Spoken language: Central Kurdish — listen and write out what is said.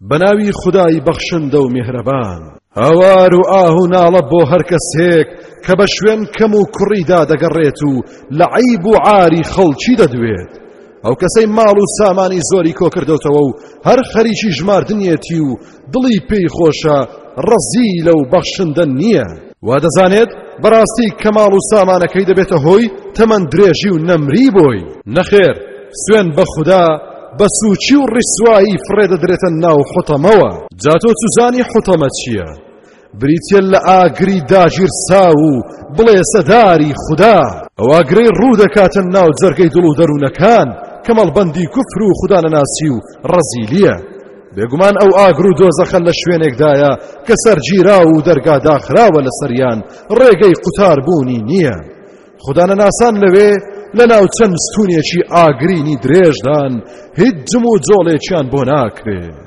بەناوی خودای بەخشندە و میهرەبان. هاوار و ئاه و ناڵە بۆ هەر کەسێک کە بە شوێن کەم و کوڕیدا دەگەڕێت و لە عەیب و عاری خەڵکی دەدوێت ئەو کەسەی ماڵ و سامانی زۆری کۆکردوتەوە و هەر خەریکی ژماردنیەتی و دڵی پێی خۆشە ڕەزی لەو بەخشندە نییە وا دەزانێت بەڕاستی کەماڵ و سامانەکەی دەبێتە هۆی تەمەن درێژی و نەمری بۆی نەخێر سوێن بە خودا بە سوچی و ڕیسوایی فڕێ دەدرێتە ناو حوتەمەوە جا تۆ چوزانی حوتەمە چییە بریتە لە ئاگری داگیر ساو و بڵێ سەداری خوددا ئەواگرەی ڕوو دەکاتە ناو جەرگەی دڵ و دەروونەکان کە مەڵبەندی کوفر و خوددا نەناسی و ڕەزیلیە بێگومان ئەو ئاگر و دۆزەخە لە شوێنێکدایە کە سەرگیراو و دەرگا داخراوە لەسەریان ڕێگەی قوتاربوونی نییە خودانەناسان لەوێ لە ناو چەند ستونێکی ئاگرینی درێژدان هیچ جم و جۆڵێکیان بۆ ناکرێت